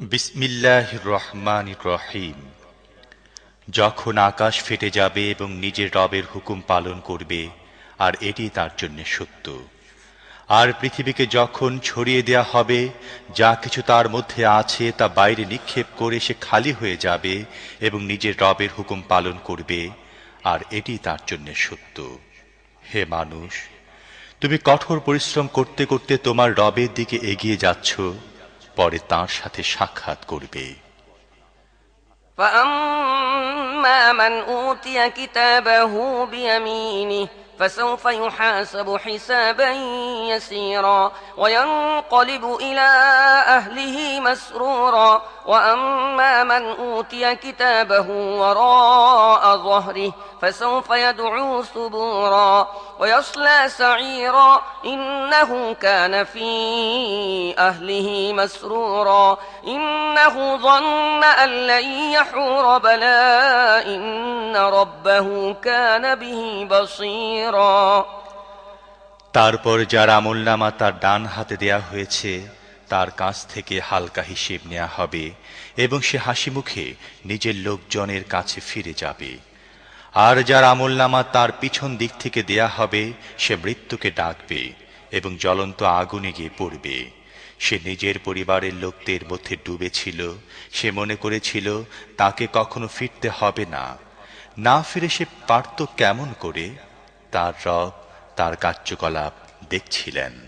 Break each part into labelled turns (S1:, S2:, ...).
S1: বিসমিল্লাহ রহমান রহিম। যখন আকাশ ফেটে যাবে এবং নিজের রবের হুকুম পালন করবে, আর এটি তার জন্য সত্য। আর পৃথিবীকে যখন ছড়িয়ে দেয়া হবে, যা কিছু তার মধ্যে আছে তা বাইরে নিক্ষেপ করে সে খালি হয়ে যাবে এবং নিজের রবের হুকুম পালন করবে, আর এটি তার জন্য সত্য। হে মানুষ, তুমি কঠোর পরিশ্রম করতে করতে তোমার রবের দিকে এগিয়ে যাচ্ছ। পরে তার সাথে সাক্ষাৎ করবে
S2: فأما من أوتي كتابه بيمينه فسوف يحاسب حسابا يسيرا وينقلب إلى أهله مسرورا وأما من أوتي كتابه وراء ظهره فسوف يدعو ثبورا ويصلى سعيرا إنه كان في أهله مسرورا إنه ظن أن لن يحور بلى إن ربه كان به بصيرا
S1: তারপর যার আমলনামা তার ডান হাতে দেয়া হয়েছে তার কাছ থেকে হালকা হিসেব নেওয়া হবে এবং সে হাসি মুখে নিজের লোকজনের কাছে ফিরে যাবে আর যার আমলনামা তার পিছন দিক থেকে দেয়া হবে, সে মৃত্যুকে ডাকবে এবং জ্বলন্ত আগুনে গিয়ে পড়বে। সে নিজের পরিবারের লোকদের মধ্যে ডুবেছিল, সে মনে করেছিল তাকে কখনো ফিরতে হবে না। না ফিরে সে পারত কেমন করে? তার রব তার কার্যকলাপ দেখছিলেন।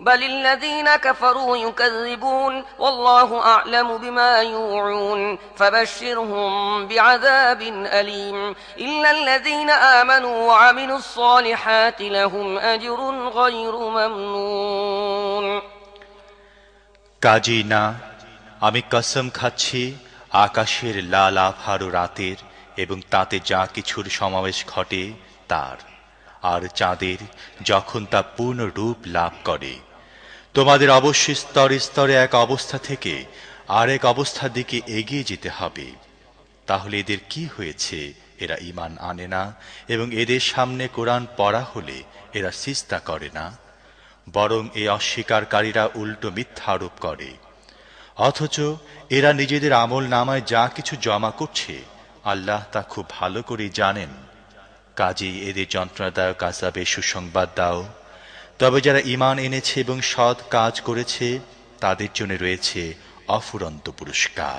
S2: بل الذين كفروا يكذبون والله أعلم بما يوعون فبشرهم بعذاب أليم إلا الذين آمنوا وعملوا الصالحات لهم أجر غير ممنون
S1: কাজী না আমি কসম খাচ্ছি আকাশের লাল আভারো রাতের এবং তাতে যা কিছুর সমাবেশ ঘটে তার আর চাঁদের যখন তা পূর্ণ রূপ লাভ করে তোমাদের অবশ্যই স্তরে স্তরে এক অবস্থা থেকে আরেক অবস্থার দিকে এগিয়ে যেতে হবে। তাহলে এদের কি হয়েছে এরা ইমান আনে না এবং এদের সামনে কোরআন পড়া হলে এরা সিস্তা করে না, বরং এই অস্বীকারীরা উল্টো মিথ্যা আরোপ করে। অথচ এরা নিজেদের আমল নামায় যা কিছু জমা করছে, আল্লাহ তা খুব ভালো করে জানেন। কাজেই এদের যন্ত্রণাদায়ক আজাবে সুসংবাদ দাও। তবে যারা ইমান এনেছে এবং সৎ কাজ করেছে তাদের জন্য রয়েছে অফুরন্ত পুরস্কার।